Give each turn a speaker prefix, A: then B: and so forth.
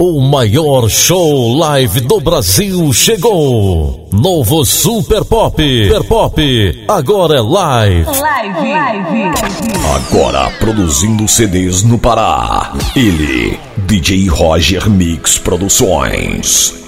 A: O maior show live do Brasil chegou. Novo Super Pop. Super Pop. Agora é live.
B: Live. Live.
C: Agora produzindo CDs no Pará. Ele, DJ Roger Mix Produções.